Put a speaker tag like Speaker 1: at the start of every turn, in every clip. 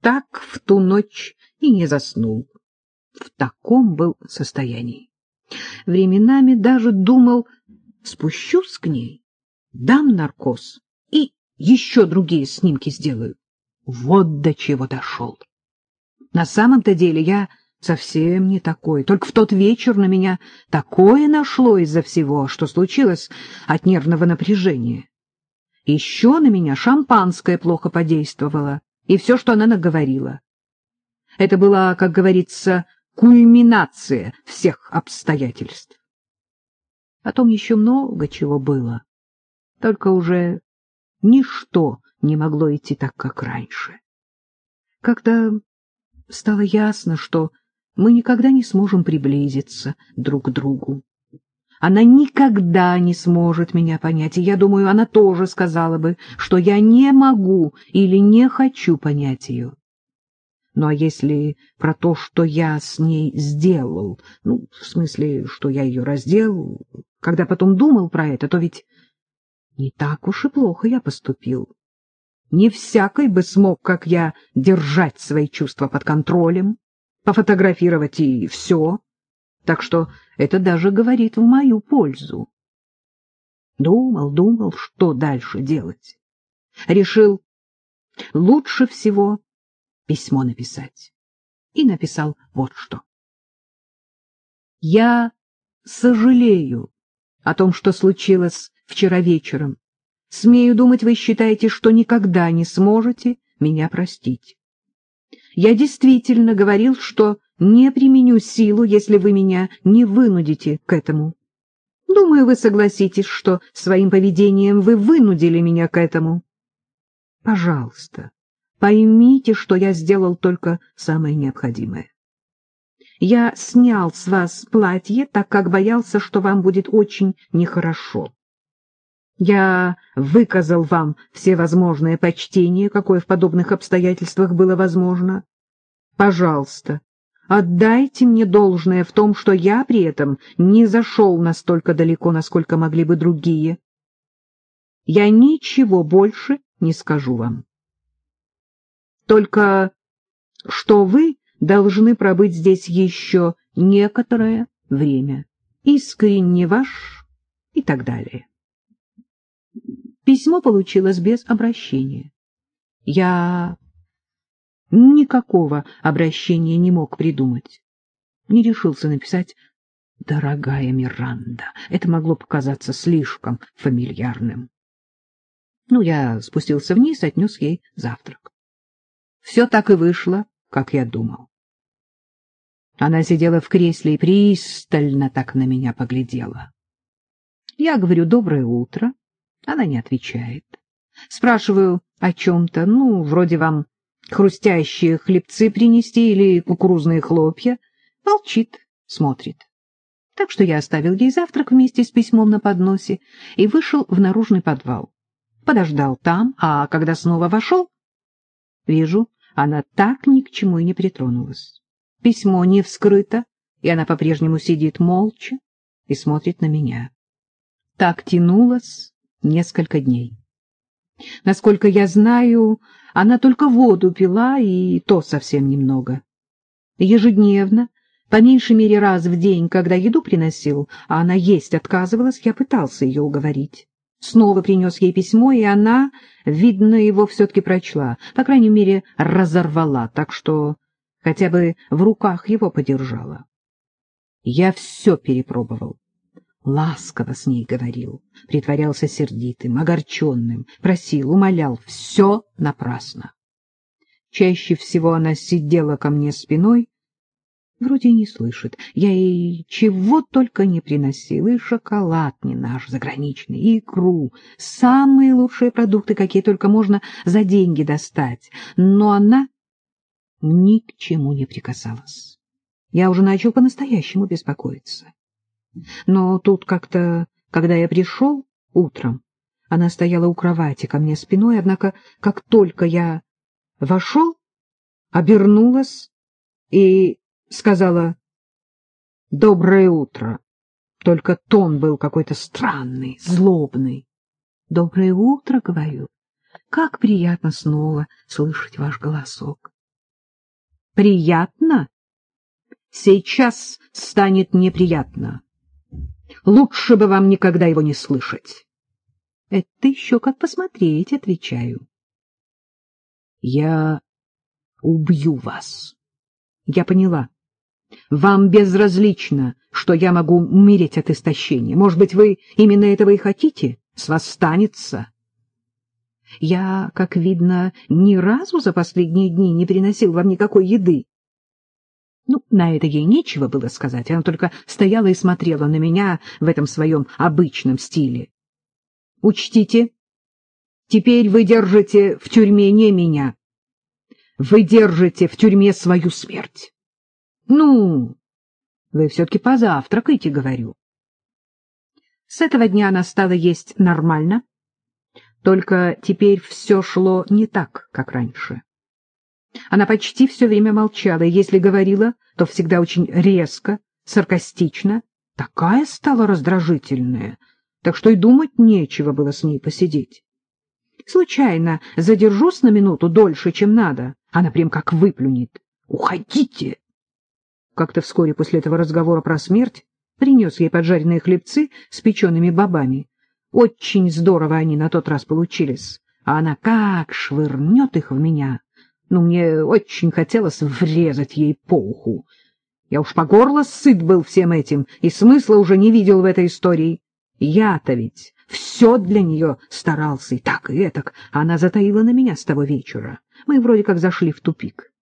Speaker 1: так в ту ночь и не заснул. В таком был состоянии. Временами даже думал, спущусь к ней, дам наркоз и еще другие снимки сделаю. Вот до чего дошел. На самом-то деле я совсем не такой. Только в тот вечер на меня такое нашло из-за всего, что случилось от нервного напряжения. Еще на меня шампанское плохо подействовало, и все, что она наговорила. Это была, как говорится, кульминация всех обстоятельств. Потом еще много чего было, только уже ничто не могло идти так, как раньше. Когда стало ясно, что мы никогда не сможем приблизиться друг к другу. Она никогда не сможет меня понять, и я думаю, она тоже сказала бы, что я не могу или не хочу понять ее. Ну а если про то, что я с ней сделал, ну, в смысле, что я ее раздел, когда потом думал про это, то ведь не так уж и плохо я поступил. Не всякой бы смог, как я, держать свои чувства под контролем, пофотографировать и все. Так что это даже говорит в мою пользу. Думал, думал, что дальше делать. Решил, лучше всего письмо написать. И написал вот что. Я сожалею о том, что случилось вчера вечером. Смею думать, вы считаете, что никогда не сможете меня простить. Я действительно говорил, что не применю силу, если вы меня не вынудите к этому. Думаю, вы согласитесь, что своим поведением вы вынудили меня к этому. Пожалуйста, поймите, что я сделал только самое необходимое. Я снял с вас платье, так как боялся, что вам будет очень нехорошо. Я выказал вам все возможные почтения, какое в подобных обстоятельствах было возможно. Пожалуйста, отдайте мне должное в том, что я при этом не зашел настолько далеко, насколько могли бы другие. Я ничего больше не скажу вам. Только что вы должны пробыть здесь еще некоторое время. Искренне ваш и так далее. Письмо получилось без обращения. Я никакого обращения не мог придумать. Не решился написать «Дорогая Миранда». Это могло показаться слишком фамильярным. Ну, я спустился вниз, отнес ей завтрак. Все так и вышло, как я думал. Она сидела в кресле и пристально так на меня поглядела. Я говорю «доброе утро», она не отвечает. Спрашиваю о чем-то, ну, вроде вам хрустящие хлебцы принести или кукурузные хлопья. Молчит, смотрит. Так что я оставил ей завтрак вместе с письмом на подносе и вышел в наружный подвал. Подождал там, а когда снова вошел, вижу, она так ни к чему и не притронулась. Письмо не вскрыто, и она по-прежнему сидит молча и смотрит на меня. Так тянулась несколько дней. Насколько я знаю, она только воду пила, и то совсем немного. Ежедневно, по меньшей мере раз в день, когда еду приносил, а она есть отказывалась, я пытался ее уговорить. Снова принес ей письмо, и она, видно, его все-таки прочла, по крайней мере, разорвала, так что хотя бы в руках его подержала. Я все перепробовал ласково с ней говорил, притворялся сердитым, огорченным, просил, умолял, все напрасно. Чаще всего она сидела ко мне спиной, вроде не слышит. Я ей чего только не приносил, и шоколад не наш, заграничный, и икру, самые лучшие продукты, какие только можно за деньги достать. Но она ни к чему не прикасалась. Я уже начал по-настоящему беспокоиться. Но тут как-то, когда я пришел утром, она стояла у кровати ко мне спиной, однако как только я вошел, обернулась и сказала «Доброе утро». Только тон был какой-то странный, злобный. «Доброе утро», — говорю. «Как приятно снова слышать ваш голосок». приятно? Сейчас станет неприятно. Лучше бы вам никогда его не слышать. Это еще как посмотреть, отвечаю. Я убью вас. Я поняла. Вам безразлично, что я могу умереть от истощения. Может быть, вы именно этого и хотите? С вас станется. Я, как видно, ни разу за последние дни не приносил вам никакой еды. Ну, на это ей нечего было сказать. Она только стояла и смотрела на меня в этом своем обычном стиле. Учтите, теперь вы держите в тюрьме не меня. Вы держите в тюрьме свою смерть. Ну, вы все-таки позавтракайте, говорю. С этого дня она стала есть нормально, только теперь все шло не так, как раньше. Она почти все время молчала, и если говорила, то всегда очень резко, саркастично. Такая стала раздражительная, так что и думать нечего было с ней посидеть. Случайно задержусь на минуту дольше, чем надо, она прям как выплюнет. «Уходите!» Как-то вскоре после этого разговора про смерть принес ей поджаренные хлебцы с печеными бобами. Очень здорово они на тот раз получились, а она как швырнет их в меня. Ну, мне очень хотелось врезать ей по уху. Я уж по горло сыт был всем этим, и смысла уже не видел в этой истории. Я-то ведь все для нее старался, и так, и этак, она затаила на меня с того вечера. Мы вроде как зашли в тупик.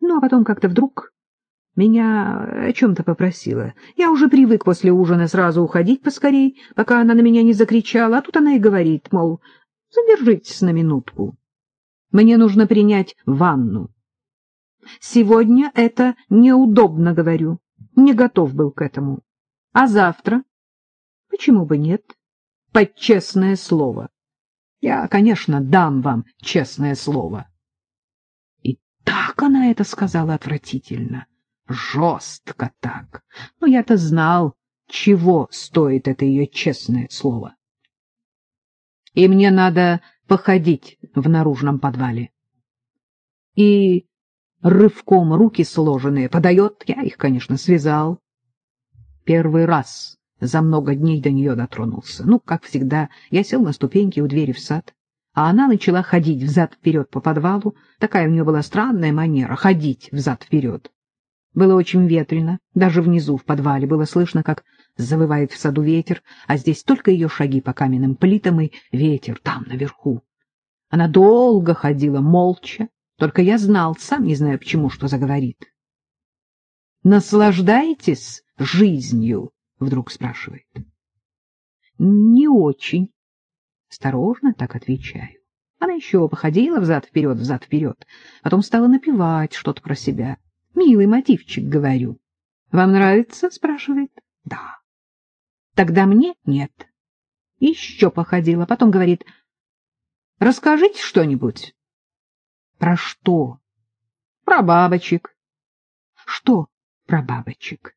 Speaker 1: Ну, а потом как-то вдруг меня о чем-то попросила. Я уже привык после ужина сразу уходить поскорей, пока она на меня не закричала, а тут она и говорит, мол, задержитесь на минутку. Мне нужно принять ванну. Сегодня это неудобно, говорю. Не готов был к этому. А завтра? Почему бы нет? Под честное слово. Я, конечно, дам вам честное слово. И так она это сказала отвратительно. Жестко так. Но я-то знал, чего стоит это ее честное слово. И мне надо походить в наружном подвале. И рывком руки сложенные подает, я их, конечно, связал. Первый раз за много дней до нее дотронулся. Ну, как всегда, я сел на ступеньки у двери в сад, а она начала ходить взад-вперед по подвалу. Такая у нее была странная манера — ходить взад-вперед. Было очень ветрено, даже внизу, в подвале, было слышно, как завывает в саду ветер, а здесь только ее шаги по каменным плитам и ветер там, наверху. Она долго ходила, молча, только я знал, сам не знаю почему, что заговорит. «Наслаждаетесь жизнью?» — вдруг спрашивает. «Не очень». Осторожно так отвечаю. Она еще походила взад-вперед, взад-вперед, потом стала напевать что-то про себя. Милый мотивчик, говорю. Вам нравится? спрашивает. Да. Тогда мне нет. Еще походила, потом говорит, расскажите что-нибудь. Про что? Про бабочек. Что про бабочек?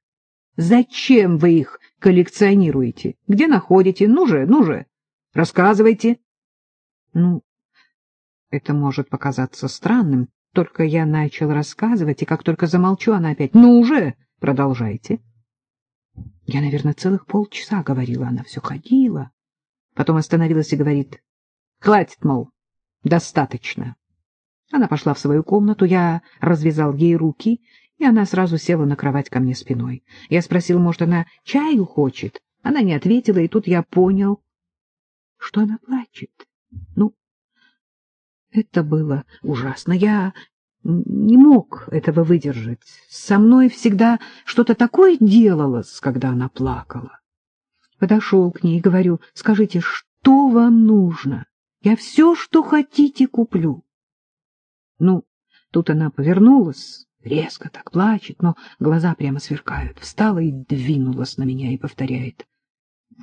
Speaker 1: Зачем вы их коллекционируете? Где находите? Ну же, ну же, рассказывайте. Ну, это может показаться странным, только я начал рассказывать, и как только замолчу, она опять «Ну уже! Продолжайте!» Я, наверное, целых полчаса говорила, она все ходила. Потом остановилась и говорит «Хватит, мол, достаточно». Она пошла в свою комнату, я развязал ей руки, и она сразу села на кровать ко мне спиной. Я спросил, может, она чаю хочет? Она не ответила, и тут я понял, что она плачет. Ну, это было ужасно. Я не мог этого выдержать. Со мной всегда что-то такое делалось, когда она плакала. Подошел к ней и говорю, скажите, что вам нужно? Я все, что хотите, куплю. Ну, тут она повернулась, резко так плачет, но глаза прямо сверкают. Встала и двинулась на меня и повторяет.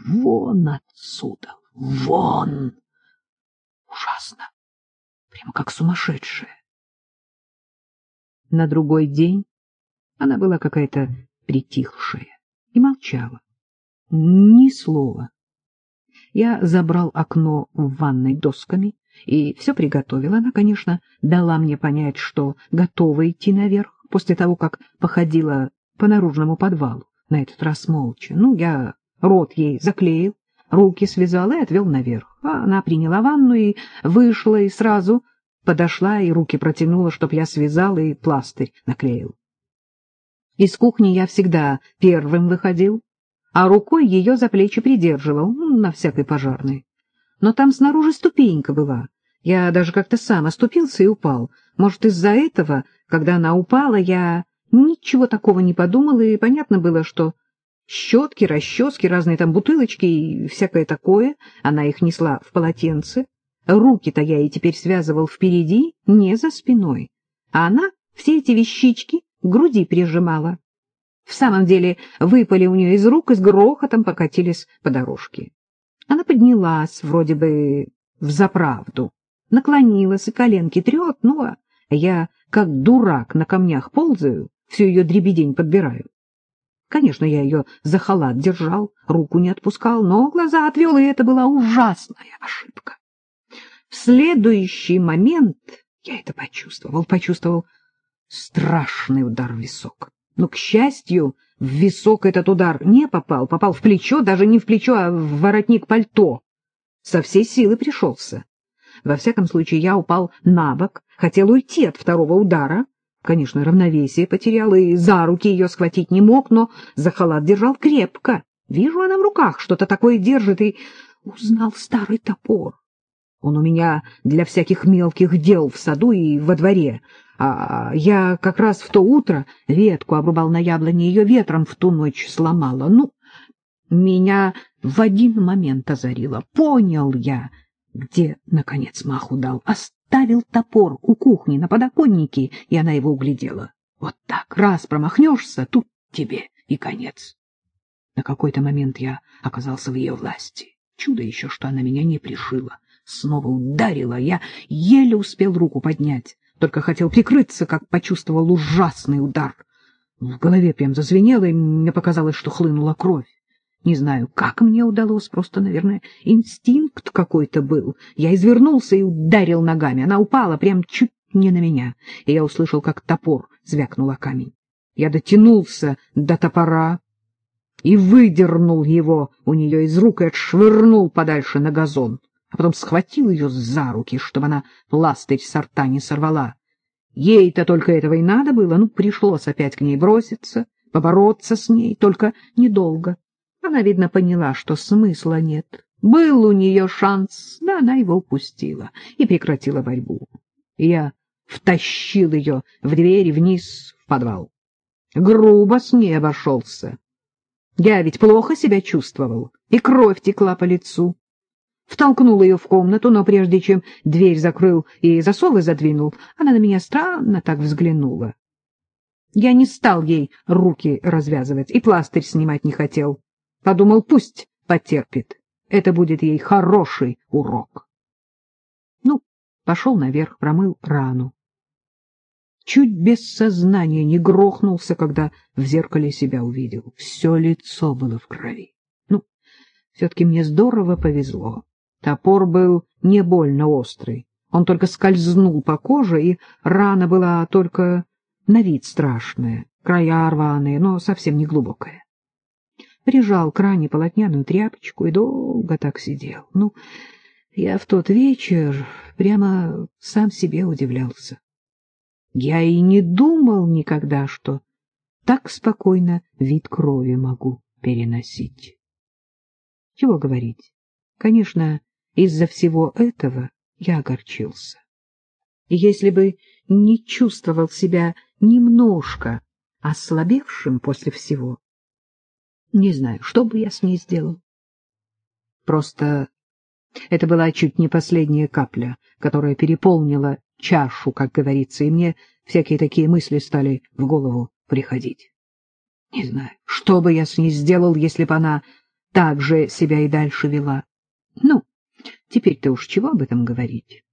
Speaker 1: Вон отсюда, вон! Ужасно прямо как сумасшедшая. На другой день она была какая-то притихшая и молчала. Ни слова. Я забрал окно в ванной досками и все приготовил. Она, конечно, дала мне понять, что готова идти наверх. после того, как походила по наружному подвалу, на этот раз молча. Ну, я рот ей заклеил, руки связал и отвел наверх. А она приняла ванну и вышла, и сразу подошла и руки протянула, чтоб я связал и пластырь наклеил. Из кухни я всегда первым выходил, а рукой ее за плечи придерживал, ну, на всякой пожарной. Но там снаружи ступенька была. Я даже как-то сам оступился и упал. Может, из-за этого, когда она упала, я ничего такого не подумал, и понятно было, что щетки, расчески, разные там бутылочки и всякое такое, она их несла в полотенце. Руки-то я и теперь связывал впереди, не за спиной, а она все эти вещички к груди прижимала. В самом деле выпали у нее из рук и с грохотом покатились по дорожке. Она поднялась, вроде бы в заправду, наклонилась и коленки трет, ну, а я, как дурак, на камнях ползаю, всю ее дребедень подбираю. Конечно, я ее за халат держал, руку не отпускал, но глаза отвел, и это была ужасная ошибка. В следующий момент я это почувствовал, почувствовал страшный удар в висок. Но, к счастью, в висок этот удар не попал, попал в плечо, даже не в плечо, а в воротник пальто. Со всей силы пришелся. Во всяком случае, я упал на бок, хотел уйти от второго удара. Конечно, равновесие потерял и за руки ее схватить не мог, но за халат держал крепко. Вижу, она в руках что-то такое держит, и узнал старый топор. Он у меня для всяких мелких дел в саду и во дворе. А я как раз в то утро ветку обрубал на яблоне, ее ветром в ту ночь сломала. Ну, меня в один момент озарило. Понял я, где, наконец, маху дал. Оставил топор у кухни на подоконнике, и она его углядела. Вот так, раз промахнешься, тут тебе и конец. На какой-то момент я оказался в ее власти. Чудо еще, что она меня не пришила. Снова ударила, я еле успел руку поднять. Только хотел прикрыться, как почувствовал ужасный удар. В голове прям зазвенело, и мне показалось, что хлынула кровь. Не знаю, как мне удалось, просто, наверное, инстинкт какой-то был. Я извернулся и ударил ногами. Она упала прям чуть не на меня, и я услышал, как топор звякнул о камень. Я дотянулся до топора и выдернул его у нее из рук и отшвырнул подальше на газон а потом схватил ее за руки, чтобы она пластырь с рта не сорвала. Ей-то только этого и надо было, ну, пришлось опять к ней броситься, побороться с ней, только недолго. Она, видно, поняла, что смысла нет. Был у нее шанс, да она его упустила и прекратила борьбу. Я втащил ее в дверь вниз в подвал. Грубо с ней обошелся. Я ведь плохо себя чувствовал, и кровь текла по лицу втолкнул ее в комнату, но прежде чем дверь закрыл и засовы задвинул, она на меня странно так взглянула. Я не стал ей руки развязывать и пластырь снимать не хотел. Подумал, пусть потерпит. Это будет ей хороший урок. Ну, пошел наверх, промыл рану. Чуть без сознания не грохнулся, когда в зеркале себя увидел. Все лицо было в крови. Ну, все-таки мне здорово повезло. Топор был не больно острый, он только скользнул по коже, и рана была только на вид страшная, края рваные, но совсем не глубокая. Прижал к ране полотняную тряпочку и долго так сидел. Ну, я в тот вечер прямо сам себе удивлялся. Я и не думал никогда, что так спокойно вид крови могу переносить. Чего говорить? Конечно, из-за всего этого я огорчился. И если бы не чувствовал себя немножко ослабевшим после всего, не знаю, что бы я с ней сделал. Просто это была чуть не последняя капля, которая переполнила чашу, как говорится, и мне всякие такие мысли стали в голову приходить. Не знаю, что бы я с ней сделал, если бы она так же себя и дальше вела. Ну, Теперь-то уж чего об этом говорить?